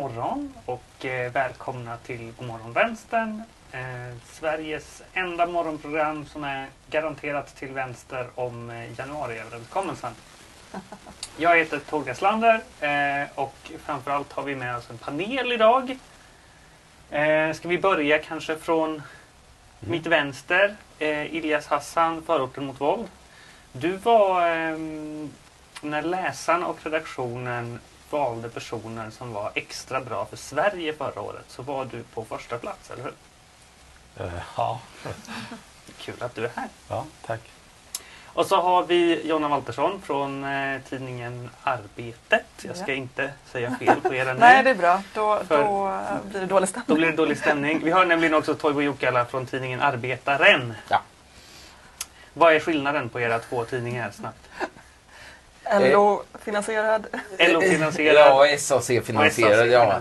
morgon och eh, välkomna till Godmorgon Vänstern. Eh, Sveriges enda morgonprogram som är garanterat till vänster om eh, januariöverenskommelsen. Jag heter Tord Slander eh, och framförallt har vi med oss en panel idag. Eh, ska vi börja kanske från mitt vänster, eh, Ilyas Hassan, Förorten mot våld. Du var, eh, när läsaren och redaktionen valde personer som var extra bra för Sverige förra året så var du på första plats, eller hur? Eh, ja. Kul att du är här. ja, tack. Och så har vi Jonna Waltersson från eh, tidningen Arbetet. Jag ska Ja. inte säga fel på er nu. Nej, det är bra. Då, För- då eh, blir det dålig stämning. Då blir det dålig stämning. Vi har nämligen också Toivo Jokala från tidningen Arbetaren. Ja. Vad är skillnaden på era två tidningar snabbt? LO-finansierad. LO-finansierad Ja, och SAC-finansierad. Ja.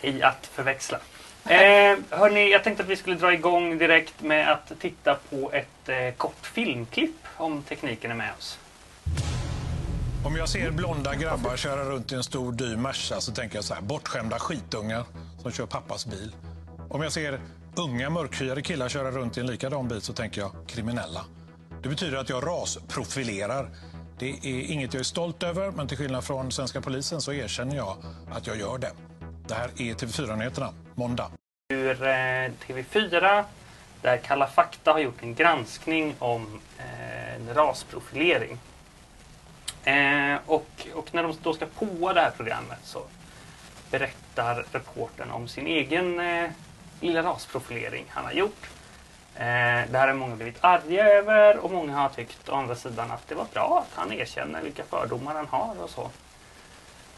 I att förväxla. Eh, hörni, jag tänkte att vi skulle dra igång direkt med att titta på ett eh, kort filmklipp om tekniken är med oss. Om jag ser blonda grabbar köra runt i en stor dyr Merca så tänker jag så här, bortskämda skitungar som kör pappas bil. Om jag ser unga mörkhyade killar köra runt i en likadan bil så tänker jag kriminella. Det betyder att jag rasprofilerar. Det är inget jag är stolt över, men till skillnad från svenska polisen så erkänner jag att jag gör det. Det här är TV4-nyheterna, måndag. Ur eh, TV4 där Kalla fakta har gjort en granskning om eh, en rasprofilering. Eh, och, och när de då ska påa det här programmet så berättar reportern om sin egen eh, lilla rasprofilering han har gjort. Eh, det här har många blivit arga över och många har tyckt å andra sidan att det var bra att han erkänner vilka fördomar han har och så.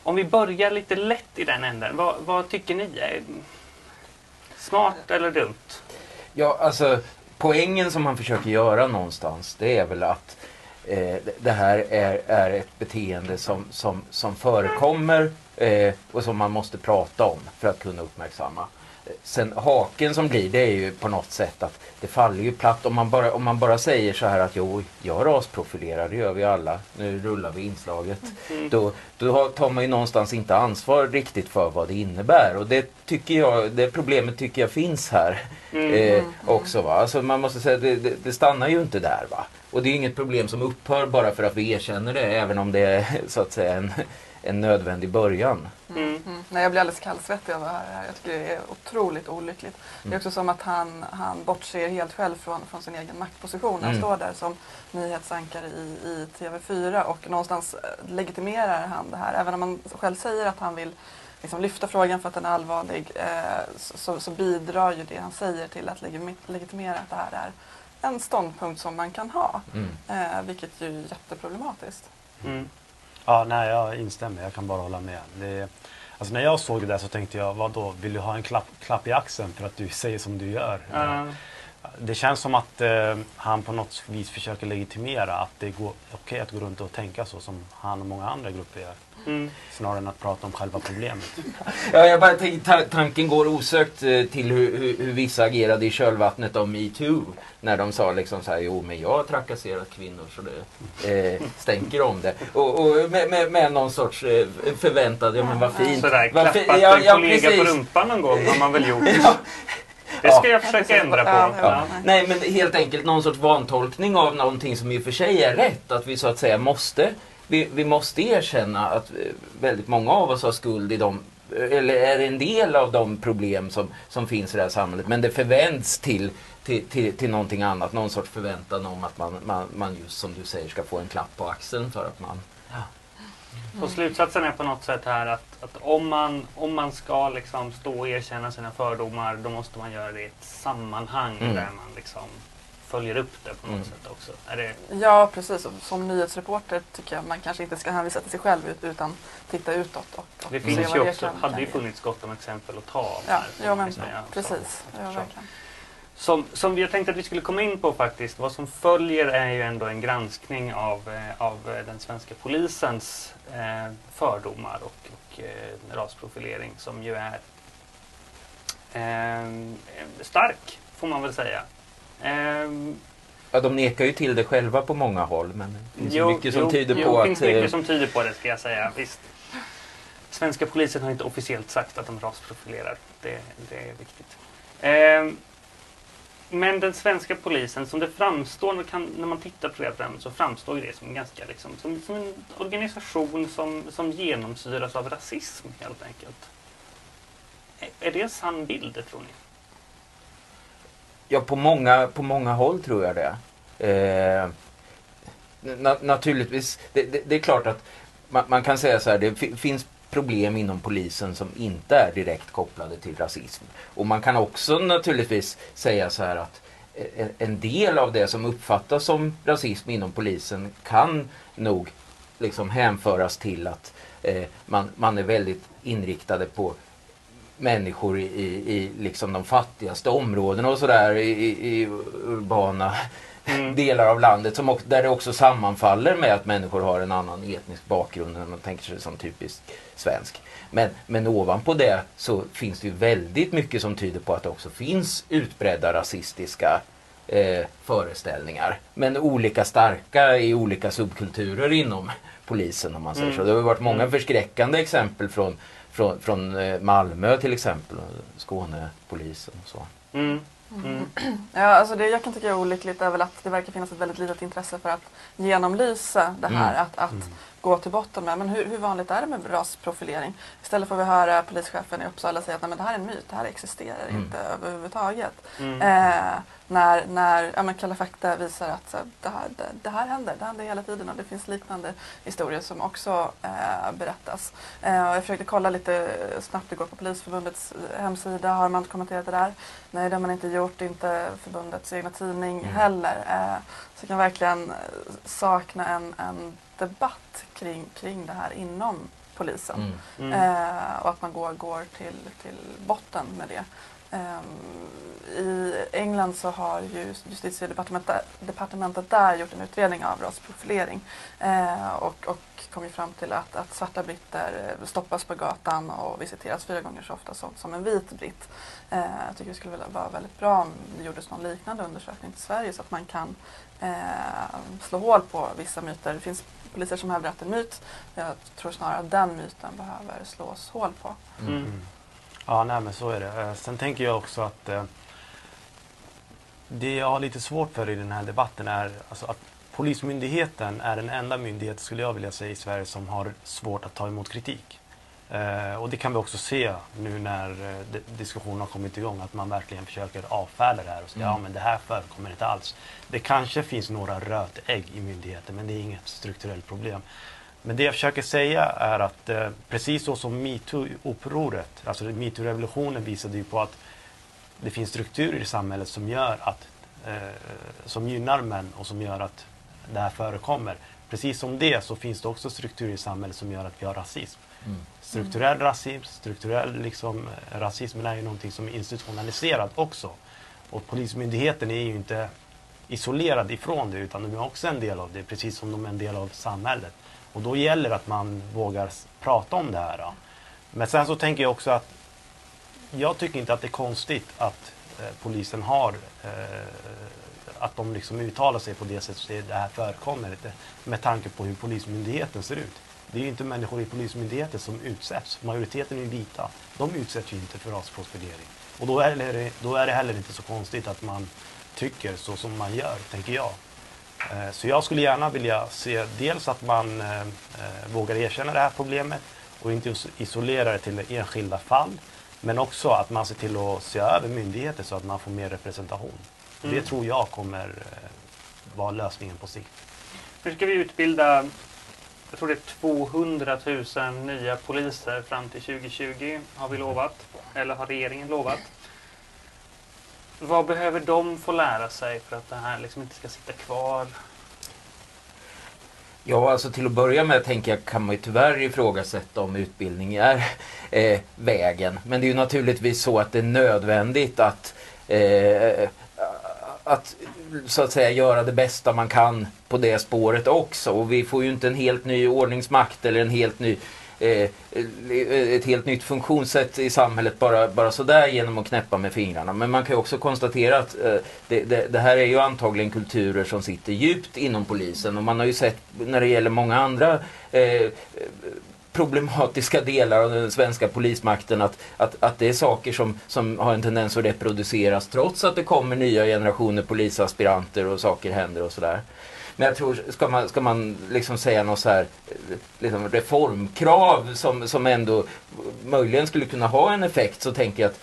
Om vi börjar lite lätt i den änden, vad, vad tycker ni? Är smart eller dumt? ja, alltså poängen som man försöker göra någonstans det är väl att eh, det- det här är, är ett beteende som, som, som förekommer eh, och som man måste prata om för att kunna uppmärksamma. Sen haken som blir det är ju på något sätt att det faller ju platt om man bara, om man bara säger så här att jo, jag rasprofilerar, det gör vi alla, nu rullar vi inslaget. Då, då har- tar man ju någonstans inte ansvar riktigt för vad det innebär och det tycker jag, det problemet tycker jag finns här eh, också. Va? Alltså man måste säga, det, det, det stannar ju inte där. Va? Och det är inget problem som upphör bara för att vi erkänner det även om det är så att säga en, en nödvändig början. Mm. Mm. Nej, jag blir alldeles kallsvettig av det här. Jag tycker det är otroligt olyckligt. Det är också som att han, han bortser helt själv från, från sin egen maktposition. Han Mm. står där som nyhetsankare i, i TV4 och någonstans eh, legitimerar han det här. Även om han själv säger att han vill liksom lyfta frågan för att den är allvarlig eh, så, så bidrar ju det han säger till att legitimera att det här är en ståndpunkt som man kan ha. Mm. Eh, vilket ju är jätteproblematiskt. Mm. Ja, nej, jag instämmer. Jag kan bara hålla med. Det, alltså, när jag såg det där så tänkte jag, vad då? Vill du ha en klapp, klapp i axeln för att du säger som du gör? Ja. Det känns som att eh, han på något vis försöker legitimera att det går okej att gå runt och tänka så som han och många andra grupper gör. Mm. Snarare än att prata om själva problemet. Ja, jag bara tänker, ta, tanken går osökt eh, till hur, hur, hur vissa agerade i kölvattnet av metoo. När de sa liksom så här, jo men jag har trakasserat kvinnor så det eh, stänker om det. Och, och med, med, med någon sorts eh, förväntad, ja men vad fint. Sådär, vad klappat fi- ja, en ja, kollega på precis. rumpan någon gång har man väl gjort. Ja. Det ska jag försöka ändra på. Ja, Ja. Nej men helt enkelt någon sorts vantolkning av någonting som i och för sig är rätt. Att vi så att säga måste, vi, vi måste erkänna att eh, väldigt många av oss har skuld i de eller är en del av de problem som, som finns i det här samhället. Men det förvänds till, till, till, till någonting annat. Någon sorts förväntan om att man, man, man just som du säger ska få en klapp på axeln för att man... Och slutsatsen är på något sätt här att, att om, man, om man ska liksom stå och erkänna sina fördomar då måste man göra det i ett sammanhang Mm. där man liksom följer upp det på något Mm. sätt också. Är det, Ja, precis. Som nyhetsreporter tycker jag man kanske inte ska hänvisa till sig själv ut- utan titta utåt. Och, och det se finns vad ju det också, kan- hade ju funnits gott om exempel att ta av. Ja, ja men precis. Ja, verkligen. Som, som vi har tänkt att vi skulle komma in på faktiskt, vad som följer är ju ändå en granskning av, eh, av eh, den svenska polisens eh, fördomar och, och eh, rasprofilering som ju är eh, stark, får man väl säga. Eh, Ja, de nekar ju till det själva på många håll men det finns jo, mycket som jo, tyder jo, på det att... finns mycket eh, som tyder på det ska jag säga. Visst. svenska polisen har inte officiellt sagt att de rasprofilerar. Det, det är viktigt. Men den svenska polisen, som det framstår när, kan, när man tittar på det programmet, så framstår det som en ganska liksom, som, som en organisation som, som genomsyras av rasism helt enkelt. Är, är det en sann bild, tror ni? Ja, på många, på många håll tror jag det. Eh, na naturligtvis, det, det, det, är klart att man, man kan säga så här, det finns problem inom polisen som inte är direkt kopplade till rasism. Och man kan också naturligtvis säga så här att eh, en del av det som uppfattas som rasism inom polisen kan nog liksom hänföras till att eh, man, man är väldigt inriktade på människor i, i, i liksom de fattigaste områdena och sådär i, i, urbana mm. delar av landet som där det också sammanfaller med att människor har en annan etnisk bakgrund än man tänker sig som typisk svensk. Men, men ovanpå det så finns det ju väldigt mycket som tyder på att det också finns utbredda rasistiska eh, föreställningar. Men olika starka i olika subkulturer inom polisen om man säger mm. så. Det har varit många mm. förskräckande exempel från, från, från eh, Malmö till exempel, Skånepolisen och så. Mm. Mm. Ja, alltså det jag kan tycka är olyckligt är väl att det verkar finnas ett väldigt litet intresse för att genomlysa det här. Mm. Att, att mm. Gå till botten med men hur, hur, vanligt är det med rasprofilering? Istället får vi höra polischefen i Uppsala säga att Nej, men det här är en myt, det här existerar mm. inte överhuvudtaget. Mm. Eh, när, när ja, men Kalla fakta visar att så, det, här, det, det, här händer, det händer hela tiden och det finns liknande historier som också eh, berättas. Eh, jag försökte kolla lite snabbt igår på Polisförbundets hemsida, har man kommenterat det där? Nej, det har man inte gjort, inte förbundets egna tidning mm. heller. Eh, så jag kan verkligen sakna en, en debatt kring, kring det här inom polisen. Mm. Mm. Eh, och att man går, går till, till botten med det. Um, I England så har ju justitiedepartementet där gjort en utredning av rasprofilering uh, och, och kom ju fram till att, att svarta britter stoppas på gatan och visiteras fyra gånger så ofta som, som en vit britt. Uh, jag tycker det skulle vara väldigt bra om det gjordes någon liknande undersökning till Sverige så att man kan uh, slå hål på vissa myter. Det finns poliser som hävdar att det är en myt. Jag tror snarare att den myten behöver slås hål på. Mm. Ja, nej men så är det. Eh, sen tänker jag också att eh, det jag har lite svårt för i den här debatten är alltså att Polismyndigheten är den enda myndighet, skulle jag vilja säga, i Sverige som har svårt att ta emot kritik. Eh, och det kan vi också se nu när eh, diskussionen har kommit igång, att man verkligen försöker avfärda det här och säga mm. ja men det här förekommer inte alls. Det kanske finns några rötägg i myndigheten men det är inget strukturellt problem. Men det jag försöker säga är att eh, precis så som metoo-upproret, alltså metoo-revolutionen visade ju på att det finns strukturer i samhället som gör att eh, som gynnar män och som gör att det här förekommer. Precis som det så finns det också strukturer i samhället som gör att vi har rasism. Mm. Strukturell rasism, strukturell liksom, rasism är ju någonting som är institutionaliserat också. Och Polismyndigheten är ju inte isolerad ifrån det utan de är också en del av det, precis som de är en del av samhället. Och då gäller det att man vågar prata om det här. Då. Men sen så tänker jag också att jag tycker inte att det är konstigt att eh, polisen har eh, att de liksom uttalar sig på det sättet att det här förekommer med tanke på hur Polismyndigheten ser ut. Det är ju inte människor i Polismyndigheten som utsätts. Majoriteten är ju vita. De utsätts ju inte för rasprofilering. Och då är, det, då är det heller inte så konstigt att man tycker så som man gör, tänker jag. Eh, så jag skulle gärna vilja se dels att man eh, eh, vågar erkänna det här problemet och inte isolera det till enskilda fall. Men också att man ser till att se över myndigheter så att man får mer representation. Mm. Det tror jag kommer vara lösningen på sikt. Hur ska vi utbilda, jag tror det är 200 000 nya poliser fram till 2020 har vi lovat, eller har regeringen lovat. Vad behöver de få lära sig för att det här liksom inte ska sitta kvar? Ja, alltså till att börja med tänker jag kan man ju tyvärr ifrågasätta om utbildning är eh, vägen. Men det är ju naturligtvis så att det är nödvändigt att eh, att så att säga göra det bästa man kan på det spåret också. Och vi får ju inte en helt ny ordningsmakt eller en helt ny Eh, eh ett helt nytt funktionssätt i samhället bara, bara sådär genom att knäppa med fingrarna. Men man kan ju också konstatera att eh, det, det, det, här är ju antagligen kulturer som sitter djupt inom polisen och man har ju sett när det gäller många andra eh, problematiska delar av den svenska polismakten att, att, att det är saker som, som har en tendens att reproduceras trots att det kommer nya generationer polisaspiranter och saker händer och sådär. Men jag tror, ska man, ska man liksom säga något så här liksom reformkrav som, som ändå möjligen skulle kunna ha en effekt så tänker jag att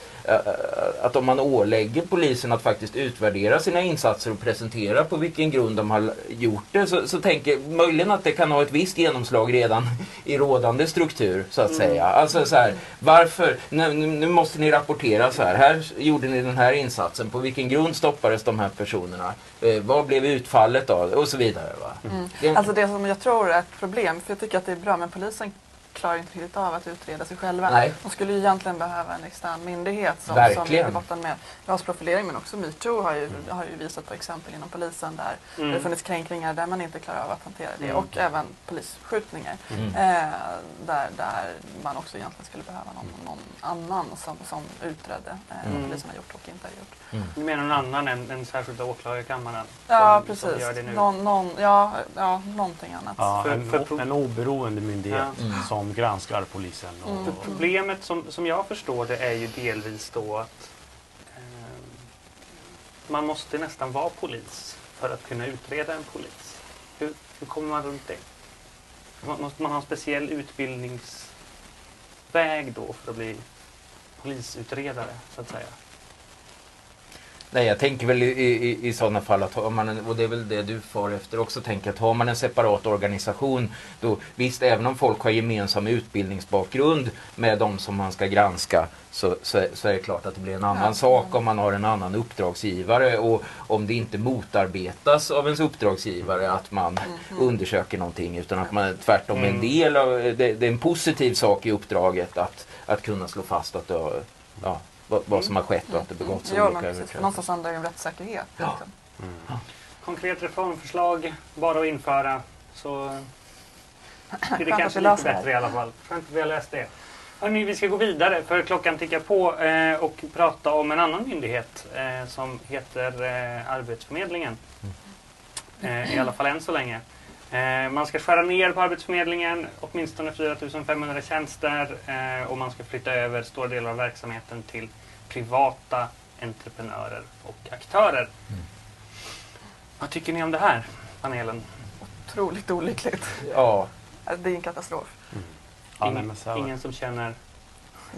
att om man ålägger polisen att faktiskt utvärdera sina insatser och presentera på vilken grund de har gjort det så, så tänker möjligen att det kan ha ett visst genomslag redan i rådande struktur så att säga. Mm. Alltså så här, varför, nu, nu, måste ni rapportera så här, här gjorde ni den här insatsen, på vilken grund stoppades de här personerna? Eh, vad blev utfallet av och så vidare. Va? Mm. Alltså det som jag tror är ett problem, för jag tycker att det är bra med polisen klarar inte riktigt av att utreda sig själva. Nej. De skulle ju egentligen behöva en extern myndighet som, Verkligen. som ligger botten med rasprofilering men också metoo har ju, har ju visat på exempel inom polisen där mm. det funnits kränkningar där man inte klarar av att hantera det mm. och även polisskjutningar mm. eh, där, där man också egentligen skulle behöva någon, någon annan som, som utredde eh, vad mm. polisen har gjort och inte har gjort. Mm. Du menar någon annan än den särskilda åklagarkammaren? Ja, som, precis. Som gör det nu? Någon, någon, ja, ja, någonting annat. Ja, en, för, en oberoende myndighet ja. Som granskar polisen. Och, mm. Problemet som, som jag förstår det är ju delvis då att eh, man måste nästan vara polis för att kunna utreda en polis. Hur, hur kommer man runt det? Måste man ha en speciell utbildningsväg då för att bli polisutredare så att säga? Nej, jag tänker väl i, i, i sådana fall att har man en, och det är väl det du far efter också, tänker att har man en separat organisation då visst, även om folk har gemensam utbildningsbakgrund med de som man ska granska så, så, så är det klart att det blir en annan ja. sak om man har en annan uppdragsgivare och om det inte motarbetas av ens uppdragsgivare att man mm. undersöker någonting utan att man tvärtom är en mm. del av, det, det, är en positiv sak i uppdraget att, att kunna slå fast att det ja, vad, vad som har skett och att det begåtts mm. olika överträdelser. Någonstans handlar det om rättssäkerhet. Ja. Liksom. Mm. Konkret reformförslag, bara att införa så blir det kanske lite bättre i alla fall. Skönt att vi har läst det. Hörrni, vi ska gå vidare för klockan tickar på eh, och prata om en annan myndighet eh, som heter eh, Arbetsförmedlingen. Eh, I alla fall än så länge. Eh, man ska skära ner på Arbetsförmedlingen, åtminstone 4 500 tjänster eh, och man ska flytta över stora delar av verksamheten till privata entreprenörer och aktörer. Mm. Vad tycker ni om det här, panelen? Otroligt olyckligt. Ja. Det är en katastrof. Mm. Ja, ingen, ingen som känner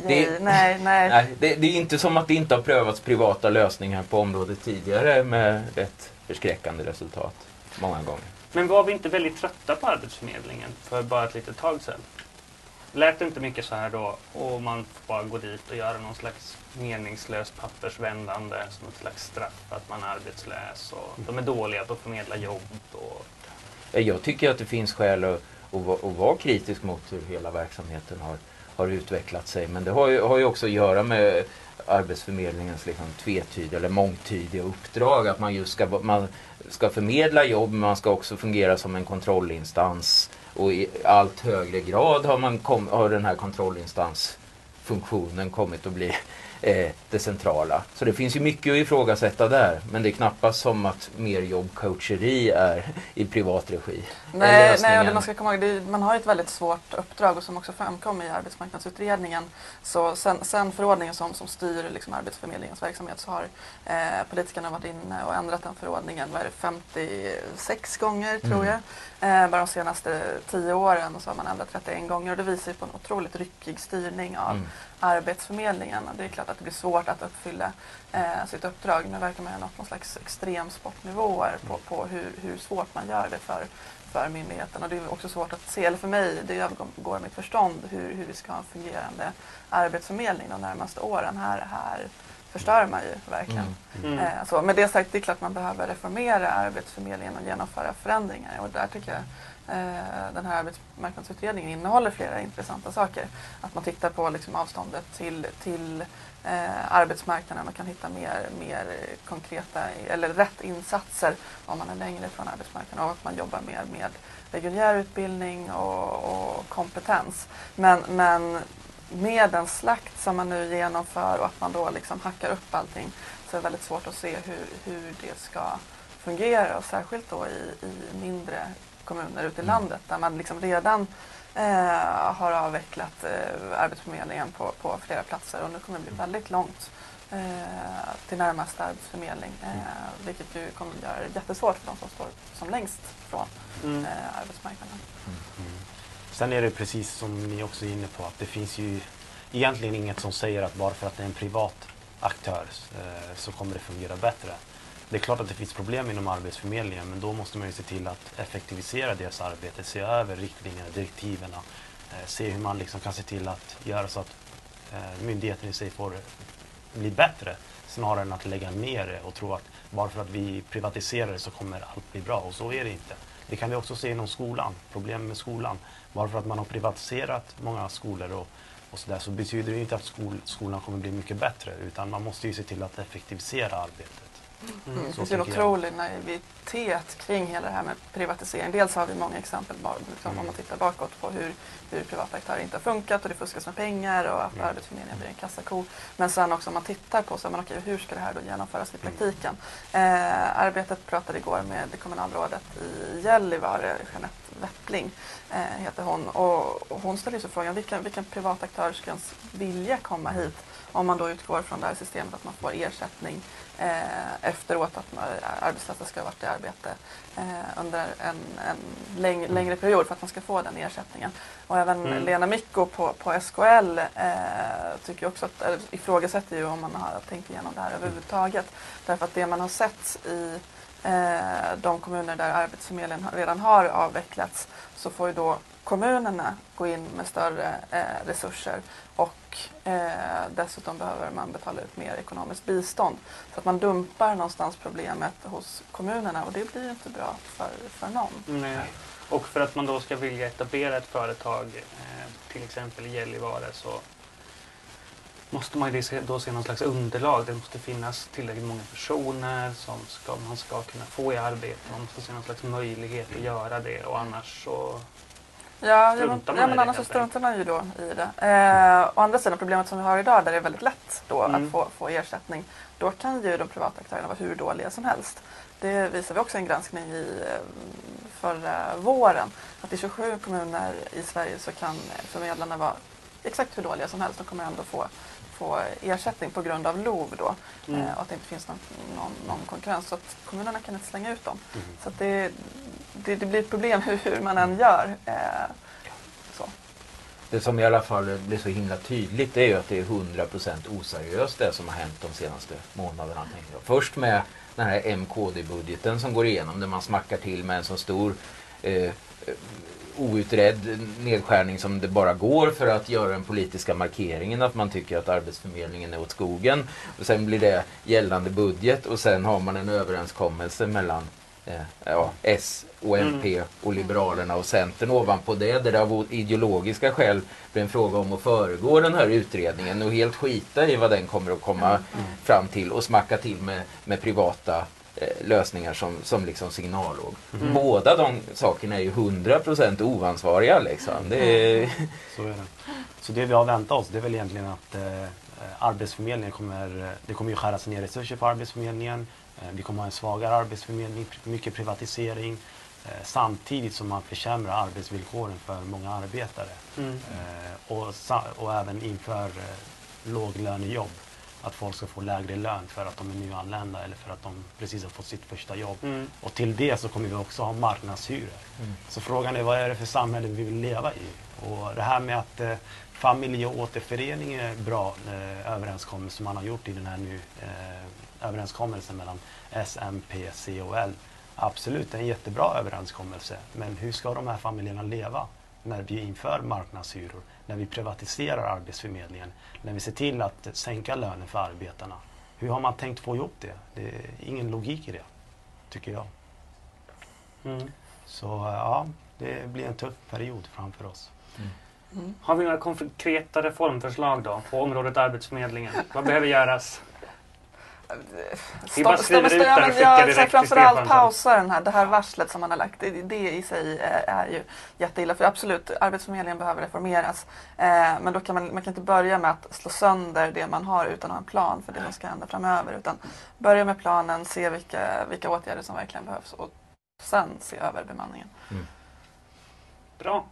det, nej, nej. nej det, det, är inte som att det inte har prövats privata lösningar på området tidigare med rätt förskräckande resultat många gånger. Men var vi inte väldigt trötta på Arbetsförmedlingen för bara ett litet tag sedan? Lät det inte mycket så här då och man får bara gå dit och göra någon slags meningslöst pappersvändande som ett slags straff för att man är arbetslös och de är dåliga på att förmedla jobb. Och... Jag tycker att det finns skäl att, att, att vara kritisk mot hur hela verksamheten har, har utvecklat sig men det har ju, har ju också att göra med Arbetsförmedlingens liksom tvetydiga eller mångtydiga uppdrag. Att man just ska, man ska förmedla jobb men man ska också fungera som en kontrollinstans. Och i allt högre grad har, man kom, har den här kontrollinstansfunktionen kommit att bli det centrala. Så det finns ju mycket att ifrågasätta där. Men det är knappast som att mer jobbcoacheri är i privat regi. Nej, nej och man ska komma ihåg, är, man har ett väldigt svårt uppdrag och som också framkom i arbetsmarknadsutredningen. Så sen, sen förordningen som, som styr liksom Arbetsförmedlingens verksamhet så har eh, politikerna varit inne och ändrat den förordningen det, 56 gånger tror mm. jag. Eh, bara de senaste tio åren så har man ändrat 31 gånger och det visar på en otroligt ryckig styrning av mm. Arbetsförmedlingen. Det är klart att det blir svårt att uppfylla eh, sitt uppdrag. Nu verkar man ha nått någon slags extremsportnivåer på, på hur, hur svårt man gör det för, för myndigheten. Och det är också svårt att se, eller för mig, det övergår mitt förstånd hur, hur vi ska ha en fungerande arbetsförmedling de närmaste åren. Här, här förstör man ju verkligen. Mm. Mm. Eh, så, med det sagt, det är klart att man behöver reformera Arbetsförmedlingen och genomföra förändringar. Och där tycker jag Eh, den här arbetsmarknadsutredningen innehåller flera intressanta saker. Att man tittar på liksom, avståndet till, till eh, arbetsmarknaden. och kan hitta mer, mer konkreta, eller rätt insatser om man är längre från arbetsmarknaden och att man jobbar mer med reguljär utbildning och, och kompetens. Men, men med den slakt som man nu genomför och att man då liksom hackar upp allting så är det väldigt svårt att se hur, hur det ska fungera och särskilt då i, i mindre kommuner ute i Mm. landet där man liksom redan eh, har avvecklat eh, Arbetsförmedlingen på, på flera platser och nu kommer det bli väldigt långt eh, till närmaste arbetsförmedling. Eh, vilket ju kommer att göra det jättesvårt för de som står som längst från Mm. eh, arbetsmarknaden. Mm. Sen är det precis som ni också är inne på att det finns ju egentligen inget som säger att bara för att det är en privat aktör eh, så kommer det fungera bättre. Det är klart att det finns problem inom Arbetsförmedlingen men då måste man ju se till att effektivisera deras arbete, se över riktlinjerna, direktiven, eh, se hur man liksom kan se till att göra så att eh, myndigheten i sig får bli bättre snarare än att lägga ner det och tro att bara för att vi privatiserar det så kommer allt bli bra och så är det inte. Det kan vi också se inom skolan, problem med skolan. Bara för att man har privatiserat många skolor och, och så, där, så betyder det inte att skol, skolan kommer bli mycket bättre utan man måste ju se till att effektivisera arbetet. Mm. Det Så finns en tänker jag. otrolig naivitet kring hela det här med privatisering. Dels har vi många exempel liksom, Mm. om man tittar bakåt på hur, hur privata aktörer inte har funkat och det fuskas med pengar och att Mm. Arbetsförmedlingen blir en kassako. Men sen också om man tittar på så, men okej, hur ska det här då genomföras i Mm. praktiken? Eh, arbetet pratade igår med kommunalrådet i Gällivare, Jeanette Weppling eh, heter hon. Och, och hon ställer sig frågan vilken, vilken privat aktör ska ens vilja komma hit om man då utgår från det här systemet att man får ersättning eh, efteråt att man, arbetslösa ska ha varit i arbete eh, under en, en läng, längre period för att man ska få den ersättningen. Och även Mm. Lena Micko på, på SKL eh, tycker också att, eller ifrågasätter ju om man har tänkt igenom det här överhuvudtaget. Därför att det man har sett i eh, de kommuner där Arbetsförmedlingen redan har avvecklats så får ju då kommunerna gå in med större eh, resurser och eh, dessutom behöver man betala ut mer ekonomiskt bistånd. Så att man dumpar någonstans problemet hos kommunerna och det blir ju inte bra för, för någon. Nej. Och för att man då ska vilja etablera ett företag, eh, till exempel i Gällivare, så måste man ju då se någon slags underlag. Det måste finnas tillräckligt många personer som ska, man ska kunna få i arbete. Man måste se någon slags möjlighet att göra det och annars så... Ja, Struntar man ja men annars så helt struntar man ju då i det. Eh, å andra sidan problemet som vi har idag där det är väldigt lätt då Mm. att få, få ersättning. Då kan ju de privata aktörerna vara hur dåliga som helst. Det visar vi också i en granskning i eh, förra våren. Att i 27 kommuner i Sverige så kan förmedlarna vara exakt hur dåliga som helst. De kommer ändå få, få ersättning på grund av LOV då. Mm. Eh, och att det inte finns någon, någon, någon konkurrens. Så att kommunerna kan inte slänga ut dem. Mm. Så det, det, det blir ett problem hur, hur man än gör. Eh, så. Det som i alla fall blir så himla tydligt är ju att det är 100% oseriöst det som har hänt de senaste månaderna. Tänker jag. Först med den här MKD-budgeten som går igenom där man smackar till med en så stor eh, outredd nedskärning som det bara går för att göra den politiska markeringen att man tycker att Arbetsförmedlingen är åt skogen. Och sen blir det gällande budget och sen har man en överenskommelse mellan ja, S och MP och Liberalerna och Centern ovanpå det där det av ideologiska skäl blir en fråga om att föregå den här utredningen och helt skita i vad den kommer att komma fram till och smacka till med, med privata eh, lösningar som, som liksom signalåg. Mm. Båda de sakerna är ju 100% oansvariga liksom. Det är, Så är det. Så det vi har väntat oss det är väl egentligen att eh, Arbetsförmedlingen kommer, eh, det kommer ju skäras ner resurser på Arbetsförmedlingen. Eh, vi kommer ha en svagare arbetsförmedling, mycket privatisering. Eh, samtidigt som man försämrar arbetsvillkoren för många arbetare. Mm. Eh, och, och även inför låglönejobb. Att folk ska få lägre lön för att de är nyanlända eller för att de precis har fått sitt första jobb. Mm. Och till det så kommer vi också ha marknadshyror. Så frågan är vad är det för samhälle vi vill leva i? Och det här med att eh, familjeåterförening är bra eh, överenskommelse som man har gjort i den här nu eh, överenskommelsen mellan S, MP, C och L. Absolut, det är en jättebra överenskommelse. Men hur ska de här familjerna leva när vi inför marknadshyror? När vi privatiserar Arbetsförmedlingen? När vi ser till att sänka lönen för arbetarna? Hur har man tänkt få ihop det? Det är ingen logik i det, tycker jag. Mm. Så ja, det blir en tuff period framför oss. Mm. Har vi några konkreta reformförslag då på området Arbetsförmedlingen? Vad behöver göras? Det och skickar ja, så till Framförallt pausa den här, det här varslet som man har lagt. Det, det i sig är, är ju jätteilla. För absolut, Arbetsförmedlingen behöver reformeras. Eh, men då kan man, man kan inte börja med att slå sönder det man har utan att ha en plan för det som ska hända framöver. Utan börja med planen, se vilka, vilka åtgärder som verkligen behövs och sen se över bemanningen. Bra.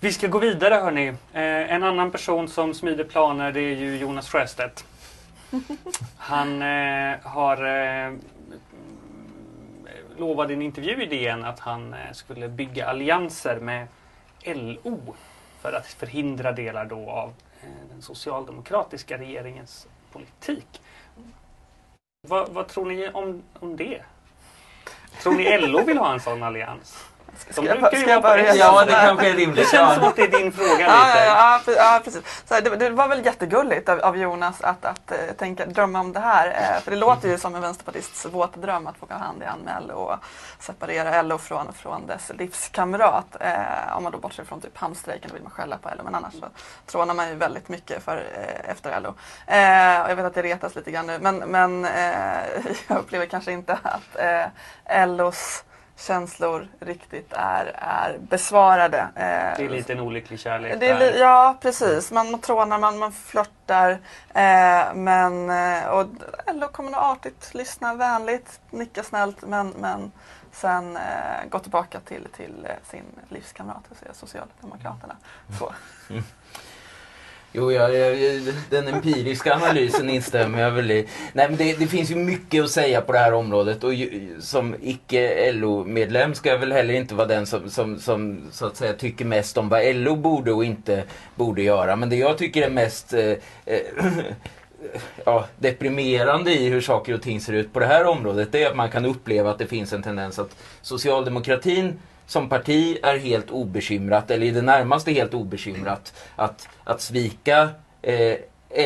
Vi ska gå vidare hörni. Eh, en annan person som smider planer det är ju Jonas Sjöstedt. Han eh, har eh, lovat i en intervju i DN att han eh, skulle bygga allianser med LO för att förhindra delar då av eh, den socialdemokratiska regeringens politik. Vad, vad tror ni om, om det? Tror ni LO vill ha en sån allians? Ska, De jag, ska jag börja? Ja, det kanske är Det rimligt. känns som Ja. att det är din fråga Ja, lite. ja, ja, ja precis. Så här, det, det var väl jättegulligt av, av Jonas att, att eh, tänka, drömma om det här. Eh, för det låter ju som en vänsterpartists våta dröm att få gå hand i hand med LO och separera LO från, från dess livskamrat. Eh, om man då bortser från typ hamnstrejken, då vill man skälla på LO. Men annars så trånar man ju väldigt mycket för, efter LO. Och jag vet att det retas lite grann nu. Men, men jag upplever kanske inte att LOs känslor riktigt är, är besvarade. Eh, Det är lite en olycklig kärlek. det är ja, precis. Man trånar, man, man flörtar. Eh, men, eh, och LO kommer nog artigt lyssna vänligt, nicka snällt men, men sen eh, gå tillbaka till, till eh, sin livskamrat, det vill säga Socialdemokraterna. Så. Jo, jag, jag, den empiriska analysen instämmer jag väl i. Nej, men det, det finns ju mycket att säga på det här området och ju, som icke LO-medlem ska jag väl heller inte vara den som, som, som så att säga tycker mest om vad LO borde och inte borde göra. Men det jag tycker är mest eh, eh, ja, deprimerande i hur saker och ting ser ut på det här området det är att man kan uppleva att det finns en tendens att socialdemokratin som parti är helt obekymrat, eller i det närmaste helt obekymrat, att, att svika eh,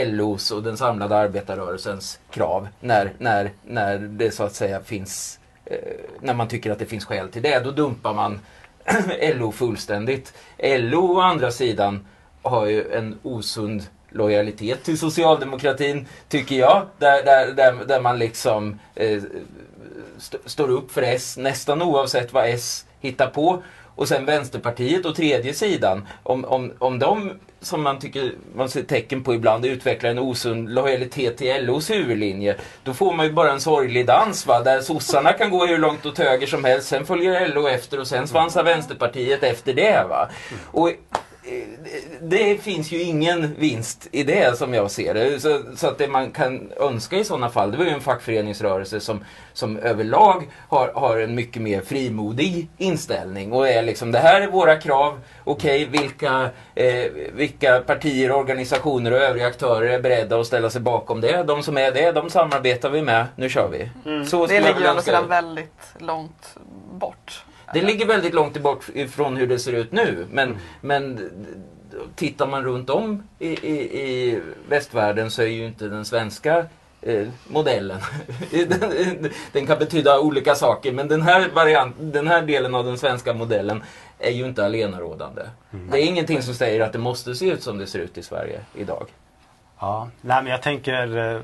LOs och den samlade arbetarrörelsens krav när, när, när det så att säga finns, eh, när man tycker att det finns skäl till det. Då dumpar man LO fullständigt. LO å andra sidan har ju en osund lojalitet till socialdemokratin, tycker jag. Där, där, där, där man liksom eh, st- står upp för S nästan oavsett vad S hittar på. Och sen Vänsterpartiet och tredje sidan, om, om, om de som man tycker man ser tecken på ibland utvecklar en osund lojalitet till LOs huvudlinje, då får man ju bara en sorglig dans va, där sossarna kan gå hur långt åt höger som helst, sen följer LO efter och sen svansar Vänsterpartiet efter det. va. Och det finns ju ingen vinst i det som jag ser det. Så, så att det man kan önska i sådana fall, det var ju en fackföreningsrörelse som, som överlag har, har en mycket mer frimodig inställning och är liksom det här är våra krav, okej vilka, eh, vilka partier, organisationer och övriga aktörer är beredda att ställa sig bakom det? De som är det, de samarbetar vi med, nu kör vi. Mm. Så Det ligger å andra sidan väldigt långt bort. Det ligger väldigt långt bort ifrån hur det ser ut nu. Men, men tittar man runt om i, i, i västvärlden så är ju inte den svenska eh, modellen. den, den kan betyda olika saker men den här, variant, den här delen av den svenska modellen är ju inte allenarådande. Det är ingenting som säger att det måste se ut som det ser ut i Sverige idag. Ja, nej men jag tänker eh,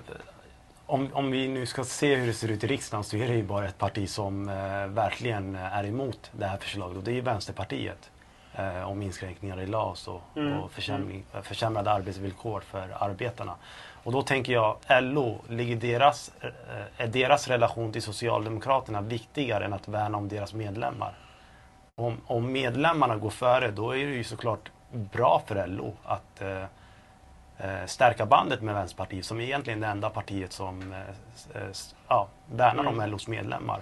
om, om vi nu ska se hur det ser ut i riksdagen så är det ju bara ett parti som eh, verkligen är emot det här förslaget och det är ju Vänsterpartiet. Eh, om inskränkningar i LAS och, Mm. och försämring, försämrade arbetsvillkor för arbetarna. Och då tänker jag, LO, ligger deras, eh, är deras relation till Socialdemokraterna viktigare än att värna om deras medlemmar? Om, om medlemmarna går före då är det ju såklart bra för LO att eh, eh, stärka bandet med Vänsterpartiet som egentligen är det enda partiet som eh, s- eh, s- ja, värnar om Mm. LOs medlemmar.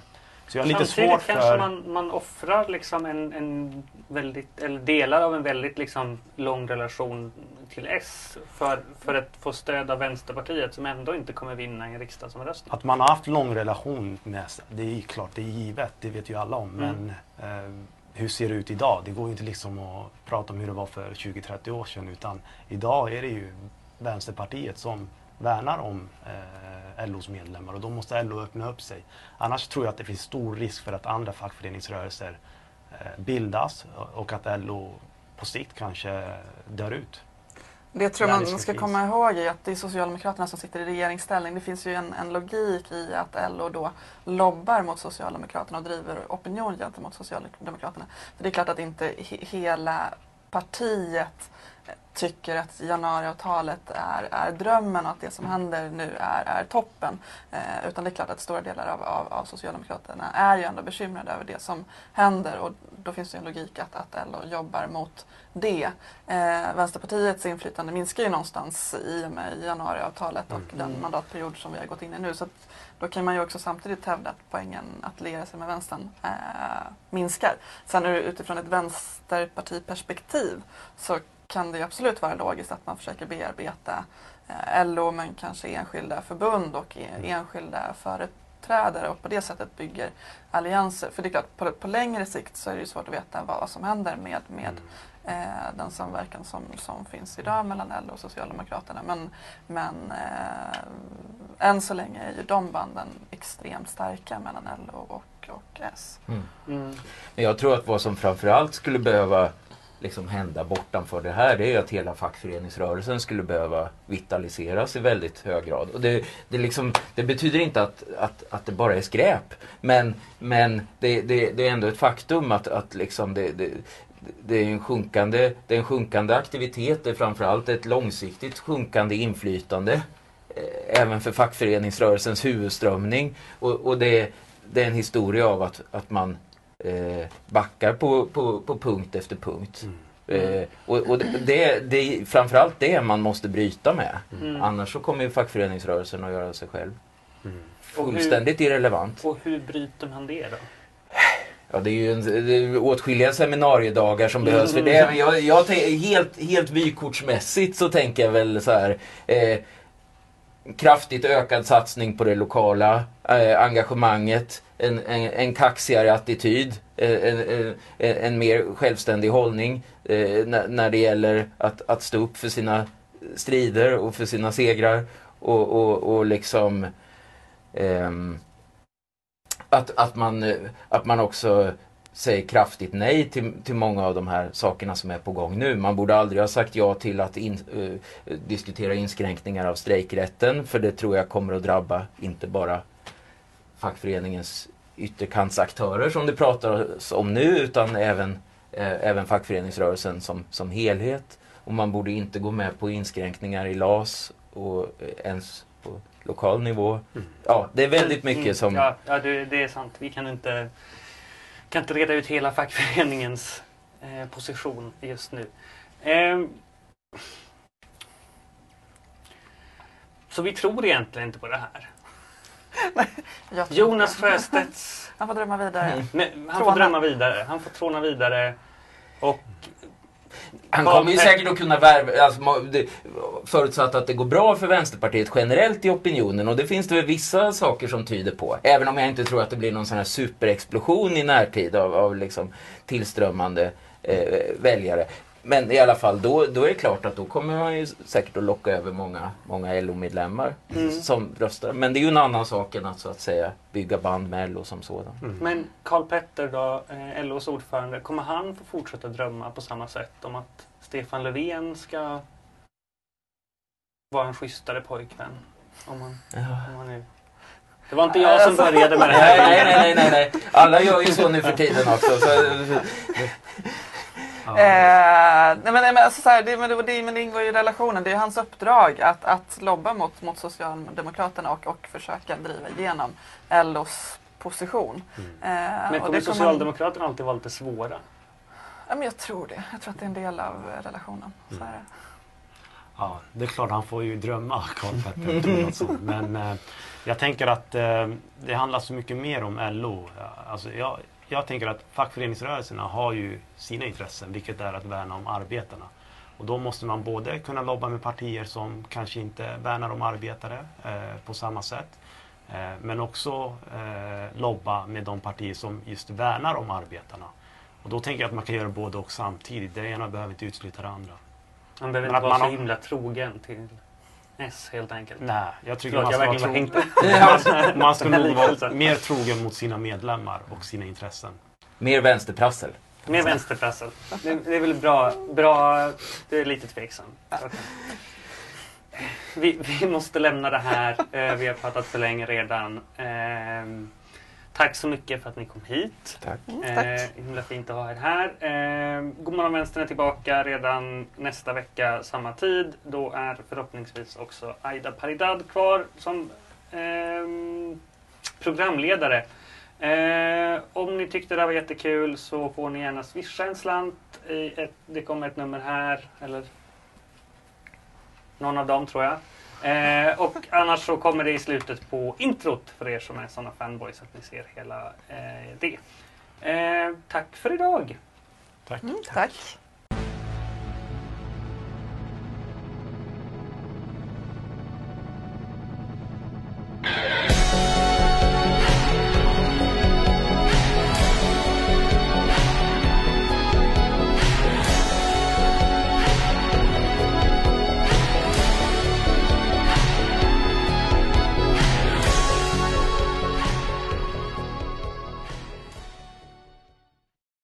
Så jag har lite Samtidigt svårt kanske för... man, man offrar liksom en, en väldigt, eller delar av en väldigt liksom lång relation till S för, för att få stöd av Vänsterpartiet som ändå inte kommer vinna en riksdagsomröstning. Att man har haft lång relation med det är klart, det är givet, det vet ju alla om. Mm. Men eh, hur ser det ut idag? Det går ju inte liksom att prata om hur det var för 20-30 år sedan utan idag är det ju Vänsterpartiet som värnar om eh, LOs medlemmar och då måste LO öppna upp sig. Annars tror jag att det finns stor risk för att andra fackföreningsrörelser eh, bildas och att LO på sikt kanske dör ut. Det jag tror Där man ska komma ihåg är att det är Socialdemokraterna som sitter i regeringsställning. Det finns ju en, en logik i att LO då lobbar mot Socialdemokraterna och driver opinion gentemot Socialdemokraterna. För det är klart att inte he, hela partiet tycker att januariavtalet är, är drömmen och att det som händer nu är, är toppen. Eh, utan det är klart att stora delar av, av, av, Socialdemokraterna är ju ändå bekymrade över det som händer och då finns det en logik att, att LO jobbar mot det. Eh, Vänsterpartiets inflytande minskar ju någonstans i och med januariavtalet och mm. den mandatperiod som vi har gått in i nu. Så då kan man ju också samtidigt hävda att poängen att liera sig med vänstern eh, minskar. Sen utifrån ett vänsterpartiperspektiv så kan det absolut vara logiskt att man försöker bearbeta eh, LO men kanske enskilda förbund och enskilda företrädare och på det sättet bygger allianser. För det är klart, på, på längre sikt så är det svårt att veta vad som händer med, med eh, den samverkan som, som finns idag mellan LO och Socialdemokraterna. Men, men eh, än så länge är ju de banden extremt starka mellan LO och, och S. Mm. Mm. Jag tror att vad som framförallt skulle behöva liksom hända bortanför det här det är att hela fackföreningsrörelsen skulle behöva vitaliseras i väldigt hög grad. Och det, det, liksom, det betyder inte att, att, att det bara är skräp. Men, men det, det, det är ändå ett faktum att, att liksom det, det, det är en sjunkande, det är en sjunkande aktivitet, det är framförallt ett långsiktigt sjunkande inflytande. Eh, även för fackföreningsrörelsens huvudströmning. Och, och det, det är en historia av att, att man eh, backar på, på, på punkt efter punkt. Mm. Eh, och, och det, det, är framförallt det man måste bryta med. Mm. Annars så kommer ju fackföreningsrörelsen att göra sig själv mm. fullständigt hur, irrelevant. Och hur bryter man det då? Ja, det är ju en, det är åtskilliga seminariedagar som mm. behövs för det. Men jag, jag helt, helt vykortsmässigt så tänker jag väl så här. Eh, kraftigt ökad satsning på det lokala eh, engagemanget, en, en, en kaxigare attityd, eh, en, en, en, mer självständig hållning eh, när, när det gäller att, att stå upp för sina strider och för sina segrar och, och, och liksom eh, att, att, man, eh, att man också säger kraftigt nej till, till många av de här sakerna som är på gång nu. Man borde aldrig ha sagt ja till att in, uh, diskutera inskränkningar av strejkrätten för det tror jag kommer att drabba inte bara fackföreningens ytterkantsaktörer som det pratas om nu utan även, eh, även fackföreningsrörelsen som, som helhet. Och man borde inte gå med på inskränkningar i LAS och eh, ens på lokal nivå. Mm. Ja, det är väldigt mycket mm. som... Ja, ja det, det är sant. Vi kan inte kan inte reda ut hela fackföreningens eh, position just nu. Eh, så vi tror egentligen inte på det här. Jonas Sjöstedts... Han får drömma vidare. Nej, han får drömma vidare. Han får tråna vidare. Och han kommer ju säkert att kunna värva, alltså, förutsatt att det går bra för Vänsterpartiet generellt i opinionen och det finns det väl vissa saker som tyder på. Även om jag inte tror att det blir någon sån här superexplosion i närtid av, av liksom tillströmmande eh, väljare. Men i alla fall, då, då är det klart att då kommer han ju säkert att locka över många, många LO-medlemmar mm. som röstar. Men det är ju en annan sak än att så att säga bygga band med LO som sådan. Mm. Men Karl Petter då, eh, LOs ordförande, kommer han få fortsätta drömma på samma sätt om att Stefan Löfven ska vara en schysstare pojkvän? Om man, ja. om man nu... Det var inte jag som började med det här. Nej, nej, nej, nej, nej. Alla gör ju så nu för tiden också. Så... Ja. Eh, nej, men, alltså, så här, det, men, det, men det ingår i relationen. Det är hans uppdrag att, att lobba mot, mot Socialdemokraterna och, och försöka driva igenom LOs position. Mm. Eh, men kommer Socialdemokraterna man... alltid vara lite svåra? Ja, men jag tror det. Jag tror att det är en del av relationen. Så mm. är det. Ja, det är klart han får ju drömma, Karl Petter Men eh, jag tänker att eh, det handlar så mycket mer om LO. Alltså, jag, jag tänker att fackföreningsrörelserna har ju sina intressen, vilket är att värna om arbetarna. Och då måste man både kunna lobba med partier som kanske inte värnar om arbetare eh, på samma sätt. Eh, men också eh, lobba med de partier som just värnar om arbetarna. Och då tänker jag att man kan göra både och samtidigt. Det ena behöver inte utesluta det andra. Man behöver inte vara så himla trogen till S helt enkelt. Nej, jag tycker Förlåt, man ska, vara trogen. man ska nog vara mer trogen mot sina medlemmar och sina intressen. Mer vänsterprassel. Mer vänsterprassel. Det, det, är väl bra. bra det är lite tveksam. Vi, vi, måste lämna det här. Eh, vi har pratat för länge redan. Tack så mycket för att ni kom hit. Tack. Mm, tack. Eh, himla fint att ha er här. Eh, Godmorgon Vänstern är tillbaka redan nästa vecka samma tid. Då är förhoppningsvis också Aida Paridad kvar som ehm, programledare. Eh, om ni tyckte det här var jättekul så får ni gärna swisha en slant. I ett, det kommer ett nummer här, eller någon av dem tror jag. Eh, och annars så kommer det i slutet på introt för er som är sådana fanboys att ni ser hela eh, det. Eh, tack för idag! Tack. Mm, tack.